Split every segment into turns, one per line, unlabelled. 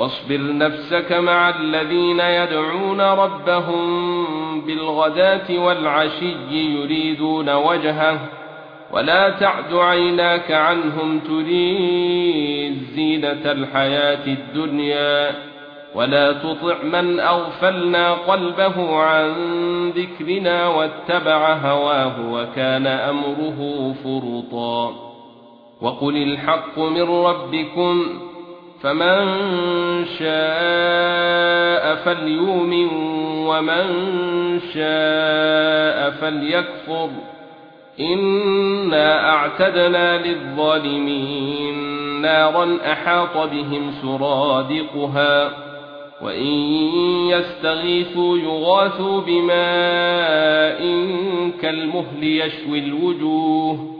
واصبر نفسك مع الذين يدعون ربهم بالغداة والعشي يريدون وجهه ولا تعد عيناك عنهم تريد زينة الحياة الدنيا ولا تطع من أغفلنا قلبه عن ذكرنا واتبع هواه وكان أمره فرطا. وقل الحق من ربكم فمن شاء فليؤمن ومن شاء فليكفر إنا أعتدنا للظالمين نارا أحاط بهم سرادقها وإن يستغيثوا يغاثوا بماء كالمهل يشوي الوجوه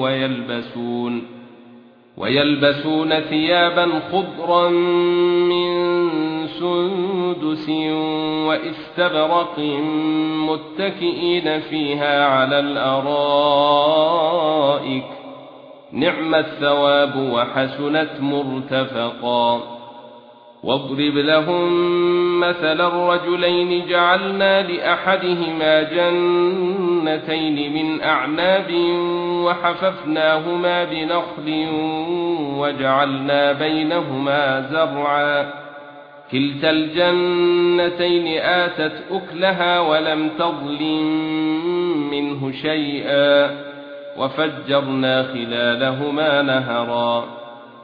ويلبسون ويلبسون ثيابا خضرا من سندس وإستبرق متكئين فيها على الأرائك. نعم الثواب وحسنت مرتفقا. واضرب لهم مثل الرجلين جعلنا لأحدهما جنتين من أعناب وحففناهما بنخل وجعلنا بينهما زرعا. كلتا الجنتين آتت أكلها ولم تظلم منه شيئا. وفجرنا خلالهما نهرا.